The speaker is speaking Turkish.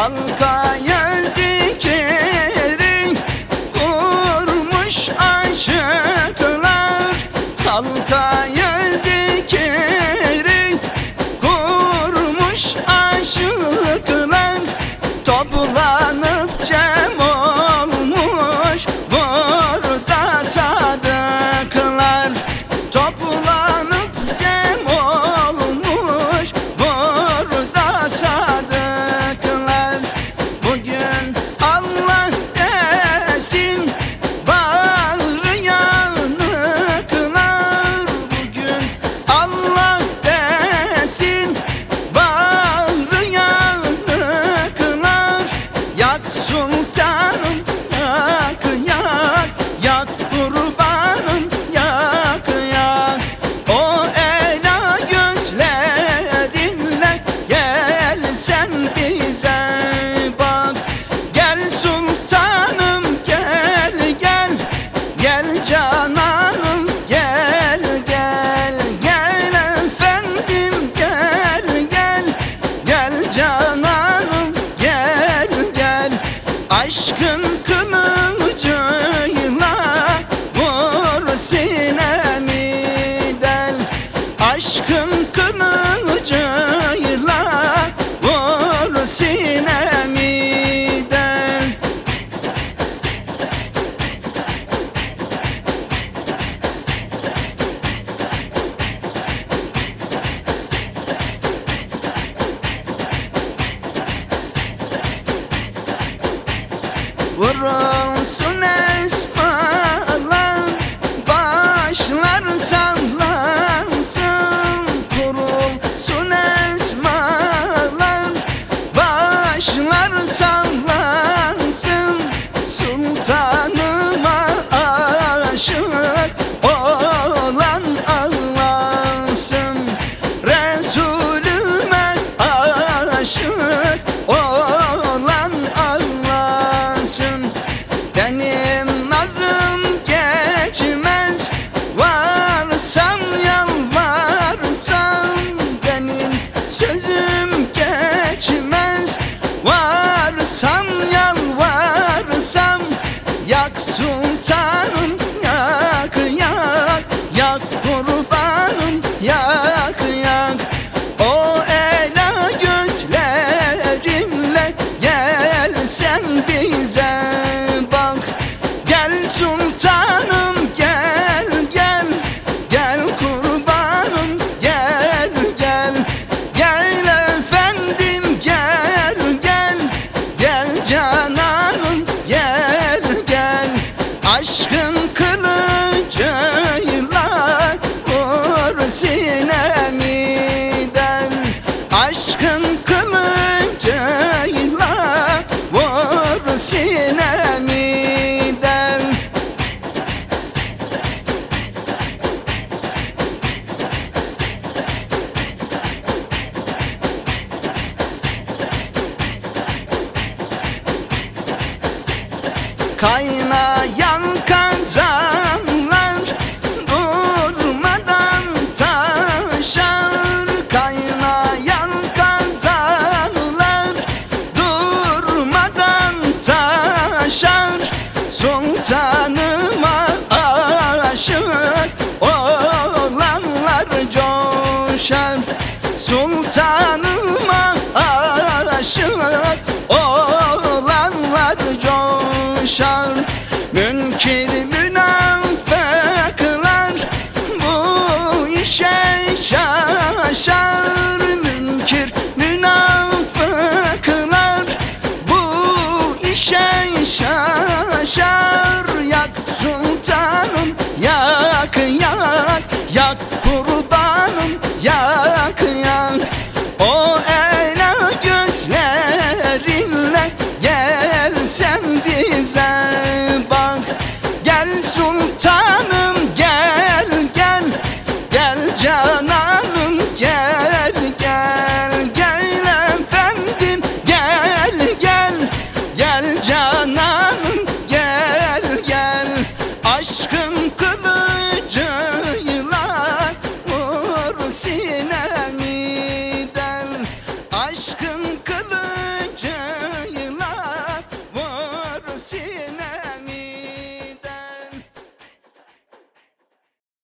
难改 aşkın time. जा Kaynayan kazanlar durmadan taşar. Kaynayan kazanlar durmadan taşar. Sultanıma aşık olanlar coşar. Sultanıma aşık fakir münafıklar bu işe şaşar. Münkir münafıklar bu işe şaşar. Aşkın kılıcıyla vur sinemi der Aşkın kılıcıyla